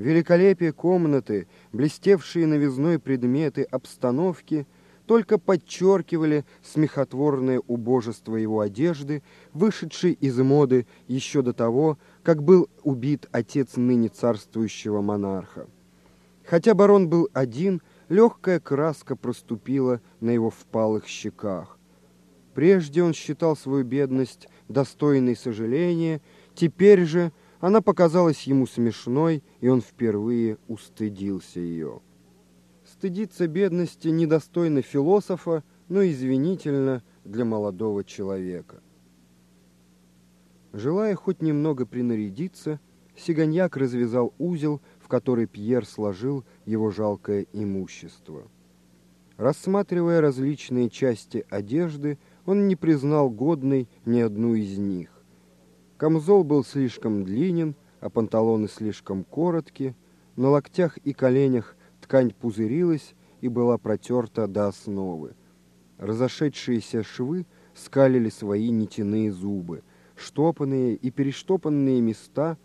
Великолепие комнаты, блестевшие новизной предметы обстановки только подчеркивали смехотворное убожество его одежды, вышедшей из моды еще до того, как был убит отец ныне царствующего монарха. Хотя барон был один, легкая краска проступила на его впалых щеках. Прежде он считал свою бедность достойной сожаления, теперь же она показалась ему смешной, и он впервые устыдился ее. Стыдиться бедности недостойно философа, но извинительно для молодого человека. Желая хоть немного принарядиться, Сиганьяк развязал узел, в который Пьер сложил его жалкое имущество. Рассматривая различные части одежды, он не признал годной ни одну из них. Камзол был слишком длинен, а панталоны слишком короткие. На локтях и коленях ткань пузырилась и была протерта до основы. Разошедшиеся швы скалили свои нитяные зубы. Штопанные и перештопанные места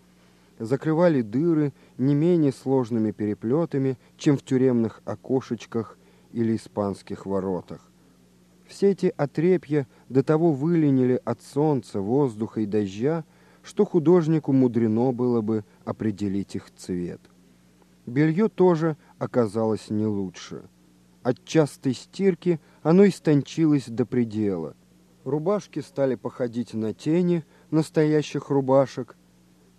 закрывали дыры не менее сложными переплетами, чем в тюремных окошечках или испанских воротах. Все эти отрепья до того выленили от солнца, воздуха и дождя, что художнику мудрено было бы определить их цвет. Белье тоже оказалось не лучше. От частой стирки оно истончилось до предела. Рубашки стали походить на тени настоящих рубашек.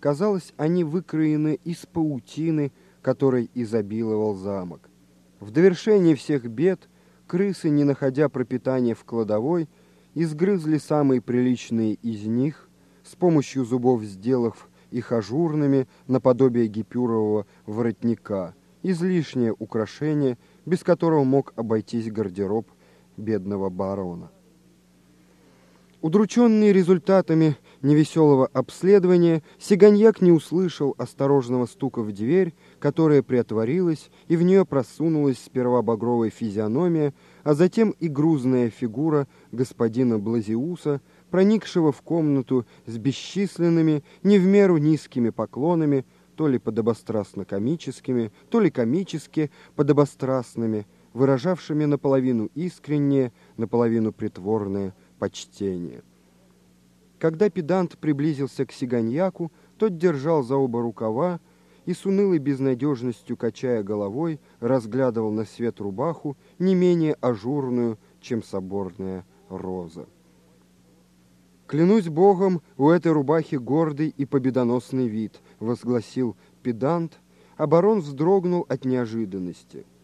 Казалось, они выкроены из паутины, которой изобиловал замок. В довершение всех бед – Крысы, не находя пропитания в кладовой, изгрызли самые приличные из них, с помощью зубов сделав их ажурными наподобие гипюрового воротника, излишнее украшение, без которого мог обойтись гардероб бедного барона. Удрученный результатами невеселого обследования, Сиганьяк не услышал осторожного стука в дверь, которая приотворилась, и в нее просунулась сперва багровая физиономия, а затем и грузная фигура господина Блазиуса, проникшего в комнату с бесчисленными, не в меру низкими поклонами, то ли подобострастно-комическими, то ли комически подобострастными, выражавшими наполовину искреннее, наполовину притворное почтение. Когда педант приблизился к сиганьяку, тот держал за оба рукава и с унылой безнадежностью, качая головой, разглядывал на свет рубаху, не менее ажурную, чем соборная роза. «Клянусь Богом, у этой рубахи гордый и победоносный вид», — возгласил педант, а барон вздрогнул от неожиданности —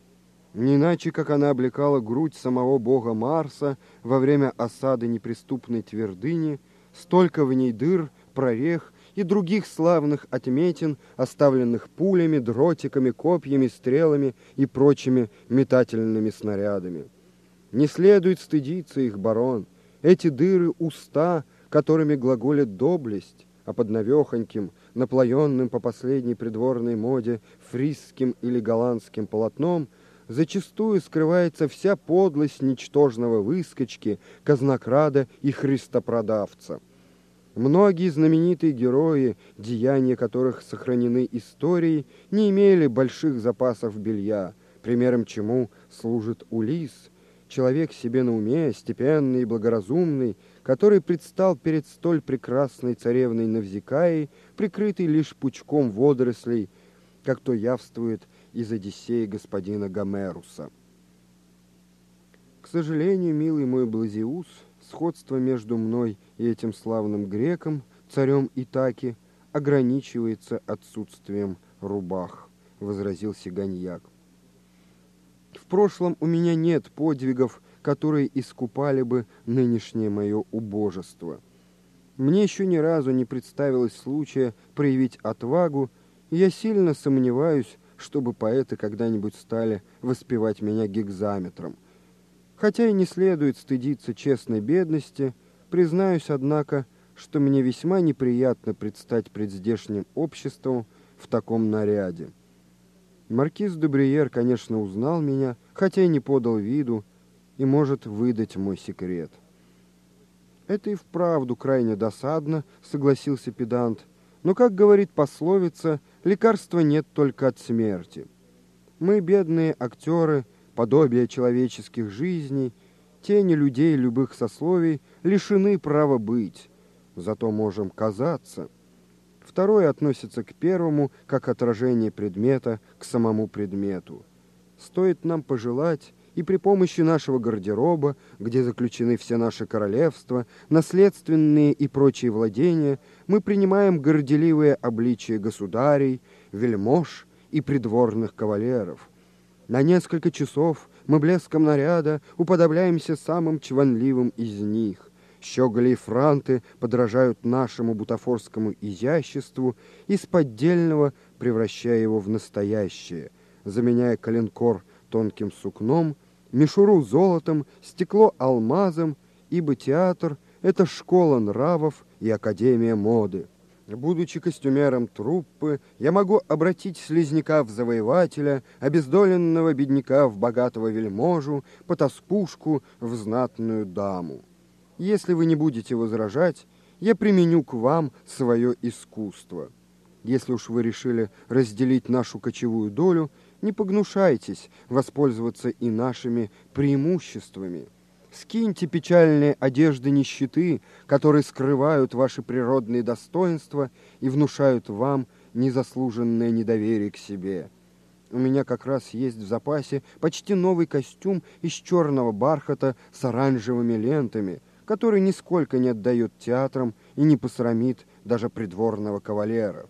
не иначе, как она облекала грудь самого бога Марса во время осады неприступной твердыни, столько в ней дыр, прорех и других славных отметин, оставленных пулями, дротиками, копьями, стрелами и прочими метательными снарядами. Не следует стыдиться их, барон. Эти дыры — уста, которыми глаголит доблесть, а под навехоньким, наплоенным по последней придворной моде фрисским или голландским полотном — зачастую скрывается вся подлость ничтожного выскочки, казнокрада и христопродавца. Многие знаменитые герои, деяния которых сохранены историей, не имели больших запасов белья, примером чему служит Улис, человек себе на уме, степенный и благоразумный, который предстал перед столь прекрасной царевной Навзикаей, прикрытый лишь пучком водорослей, как то явствует из Одиссеи господина Гомеруса. К сожалению, милый мой Блазиус, сходство между мной и этим славным греком, царем Итаки, ограничивается отсутствием рубах, возразил Сиганьяк. В прошлом у меня нет подвигов, которые искупали бы нынешнее мое убожество. Мне еще ни разу не представилось случая проявить отвагу, и я сильно сомневаюсь, чтобы поэты когда-нибудь стали воспевать меня гигзаметром. Хотя и не следует стыдиться честной бедности, признаюсь, однако, что мне весьма неприятно предстать пред здешним обществом в таком наряде. Маркиз Дубриер, конечно, узнал меня, хотя и не подал виду, и может выдать мой секрет. Это и вправду крайне досадно, согласился педант, но, как говорит пословица, Лекарства нет только от смерти. Мы, бедные актеры, подобие человеческих жизней, тени людей любых сословий, лишены права быть, зато можем казаться. Второе относится к первому, как отражение предмета к самому предмету. Стоит нам пожелать, и при помощи нашего гардероба, где заключены все наши королевства, наследственные и прочие владения, мы принимаем горделивые обличия государей, вельмож и придворных кавалеров. На несколько часов мы блеском наряда уподобляемся самым чванливым из них. Щеголи и франты подражают нашему бутафорскому изяществу, из поддельного превращая его в настоящее, заменяя коленкор тонким сукном, мишуру золотом, стекло алмазом, ибо театр — это школа нравов и академия моды. Будучи костюмером труппы, я могу обратить слизняка в завоевателя, обездоленного бедняка в богатого вельможу, потаскушку в знатную даму. Если вы не будете возражать, я применю к вам свое искусство. Если уж вы решили разделить нашу кочевую долю, не погнушайтесь воспользоваться и нашими преимуществами. Скиньте печальные одежды нищеты, которые скрывают ваши природные достоинства и внушают вам незаслуженное недоверие к себе. У меня как раз есть в запасе почти новый костюм из черного бархата с оранжевыми лентами – который нисколько не отдает театрам и не посрамит даже придворного кавалера.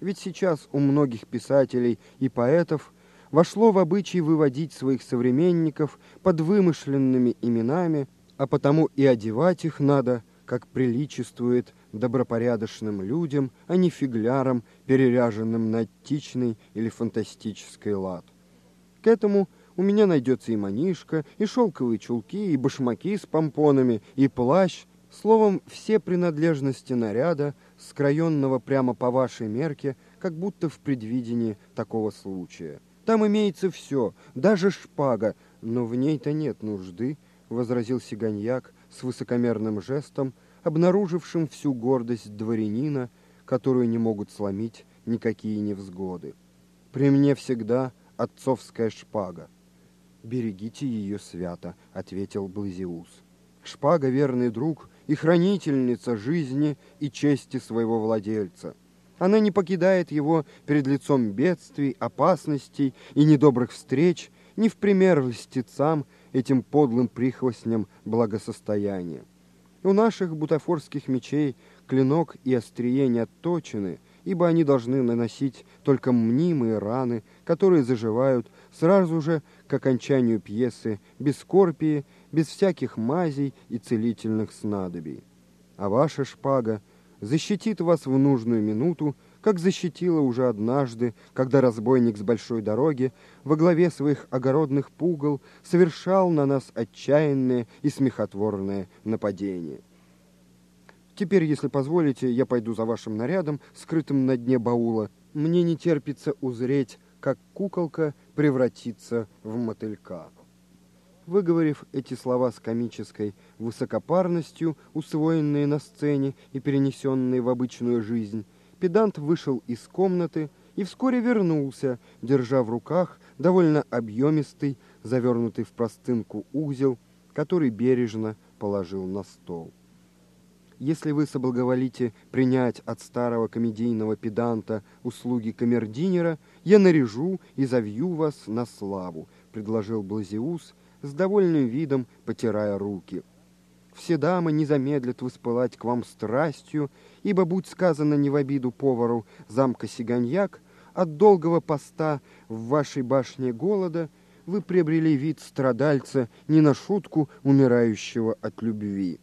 Ведь сейчас у многих писателей и поэтов вошло в обычай выводить своих современников под вымышленными именами, а потому и одевать их надо, как приличествует добропорядочным людям, а не фиглярам, переряженным на античный или фантастический лад. К этому – у меня найдется и манишка, и шелковые чулки, и башмаки с помпонами, и плащ. Словом, все принадлежности наряда, скроенного прямо по вашей мерке, как будто в предвидении такого случая. Там имеется все, даже шпага, но в ней-то нет нужды, — возразил Сиганьяк с высокомерным жестом, обнаружившим всю гордость дворянина, которую не могут сломить никакие невзгоды. При мне всегда отцовская шпага. «Берегите ее свято», — ответил Блазиус. «Шпага — верный друг и хранительница жизни и чести своего владельца. Она не покидает его перед лицом бедствий, опасностей и недобрых встреч, ни в пример льстецам, этим подлым прихвостням благосостояния. У наших бутафорских мечей клинок и острие не отточены, ибо они должны наносить только мнимые раны, которые заживают сразу же к окончанию пьесы, без скорпии, без всяких мазей и целительных снадобий. А ваша шпага защитит вас в нужную минуту, как защитила уже однажды, когда разбойник с большой дороги во главе своих огородных пугал совершал на нас отчаянное и смехотворное нападение. Теперь, если позволите, я пойду за вашим нарядом, скрытым на дне баула. Мне не терпится узреть, как куколка превратится в мотылька. Выговорив эти слова с комической высокопарностью, усвоенные на сцене и перенесенные в обычную жизнь, педант вышел из комнаты и вскоре вернулся, держа в руках довольно объемистый, завернутый в простынку узел, который бережно положил на стол. Если вы соблаговолите принять от старого комедийного педанта услуги камердинера, я наряжу и завью вас на славу», — предложил Блазиус, с довольным видом потирая руки. «Все дамы не замедлят воспылать к вам страстью, ибо, будь сказано не в обиду повару замка Сиганьяк, от долгого поста в вашей башне голода вы приобрели вид страдальца не на шутку умирающего от любви».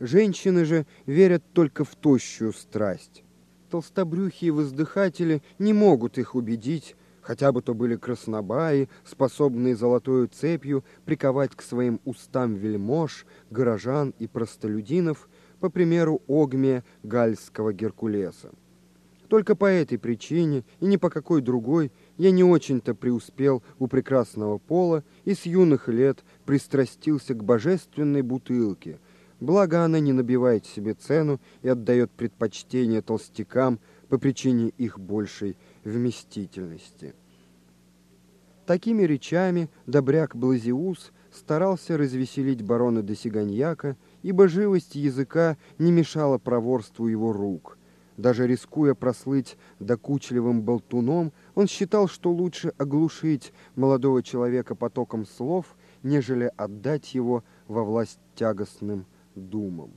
Женщины же верят только в тощую страсть. Толстобрюхие воздыхатели не могут их убедить, хотя бы то были краснобаи, способные золотою цепью приковать к своим устам вельмож, горожан и простолюдинов, по примеру Огмия гальского Геркулеса. Только по этой причине и ни по какой другой я не очень-то преуспел у прекрасного пола и с юных лет пристрастился к божественной бутылке – Благо она не набивает себе цену и отдает предпочтение толстякам по причине их большей вместительности. Такими речами добряк Блазиус старался развеселить барона де Сиганьяка, ибо живость языка не мешала проворству его рук. Даже рискуя прослыть докучливым болтуном, он считал, что лучше оглушить молодого человека потоком слов, нежели отдать его во власть тягостным думам.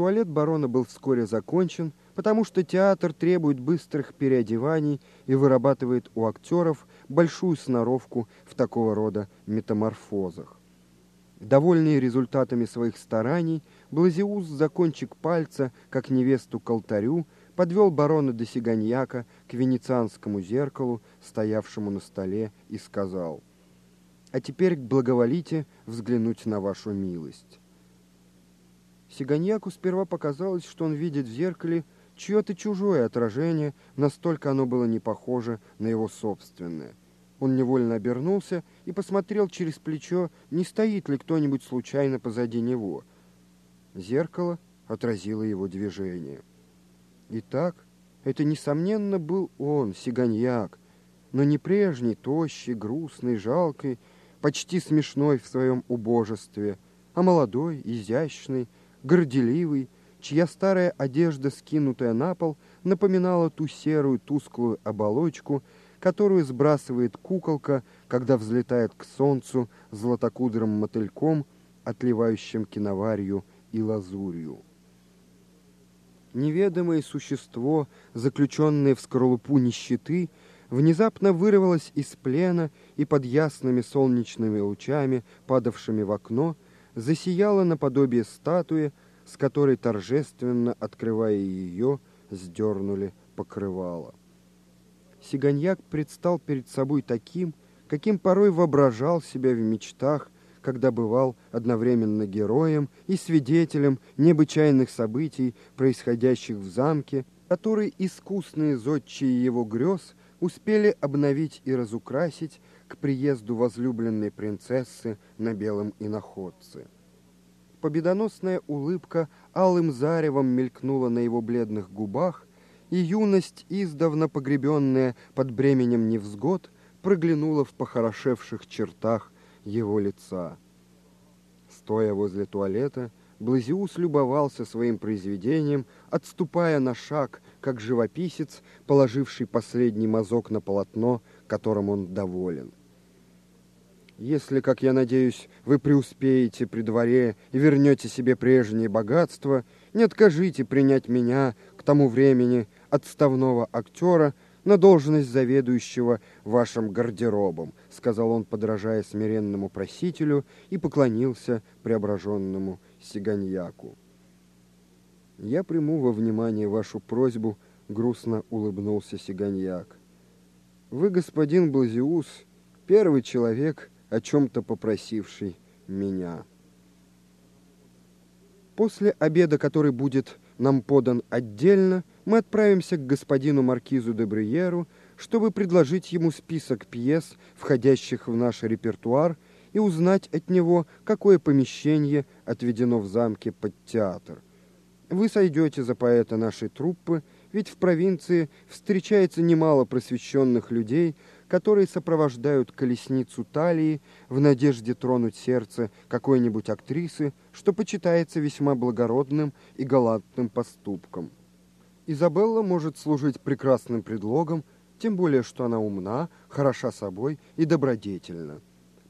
Туалет барона был вскоре закончен, потому что театр требует быстрых переодеваний и вырабатывает у актеров большую сноровку в такого рода метаморфозах. Довольный результатами своих стараний, Блазиус за кончик пальца, как невесту к алтарю, подвел барона де Сиганьяка к венецианскому зеркалу, стоявшему на столе, и сказал, «А теперь благоволите взглянуть на вашу милость». Сиганьяку сперва показалось, что он видит в зеркале чье-то чужое отражение, настолько оно было не похоже на его собственное. Он невольно обернулся и посмотрел через плечо, не стоит ли кто-нибудь случайно позади него. Зеркало отразило его движение. Итак, это, несомненно, был он, Сиганьяк, но не прежний, тощий, грустный, жалкий, почти смешной в своем убожестве, а молодой, изящный, горделивый, чья старая одежда, скинутая на пол, напоминала ту серую тусклую оболочку, которую сбрасывает куколка, когда взлетает к солнцу златокудрым мотыльком, отливающим киноварью и лазурью. Неведомое существо, заключенное в скорлупу нищеты, внезапно вырвалось из плена и под ясными солнечными лучами, падавшими в окно, засияло наподобие статуи, с которой торжественно, открывая ее, сдернули покрывало. Сиганьяк предстал перед собой таким, каким порой воображал себя в мечтах, когда бывал одновременно героем и свидетелем необычайных событий, происходящих в замке, которые искусные зодчие его грез успели обновить и разукрасить к приезду возлюбленной принцессы на белом иноходце. Победоносная улыбка алым заревом мелькнула на его бледных губах, и юность, издавна погребенная под бременем невзгод, проглянула в похорошевших чертах его лица. Стоя возле туалета, Блазиус любовался своим произведением, отступая на шаг, как живописец, положивший последний мазок на полотно, которым он доволен. Если, как я надеюсь, вы преуспеете при дворе и вернете себе прежнее богатство, не откажите принять меня к тому времени отставного актера на должность заведующего вашим гардеробом», сказал он, подражая смиренному просителю, и поклонился преображенному сиганьяку. «Я приму во внимание вашу просьбу», — грустно улыбнулся сиганьяк. «Вы, господин Блазиус, первый человек, о чем-то попросивший меня. После обеда, который будет нам подан отдельно, мы отправимся к господину маркизу де Бриеру, чтобы предложить ему список пьес, входящих в наш репертуар, и узнать от него, какое помещение отведено в замке под театр. Вы сойдете за поэта нашей труппы, ведь в провинции встречается немало просвещенных людей, которые сопровождают колесницу талии в надежде тронуть сердце какой-нибудь актрисы, что почитается весьма благородным и галантным поступком. Изабелла может служить прекрасным предлогом, тем более, что она умна, хороша собой и добродетельна.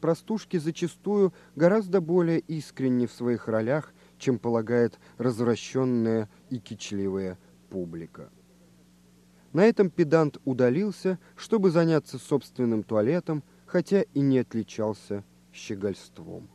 Простушки зачастую гораздо более искренни в своих ролях, чем полагает развращенная и кичливая публика. На этом педант удалился, чтобы заняться собственным туалетом, хотя и не отличался щегольством.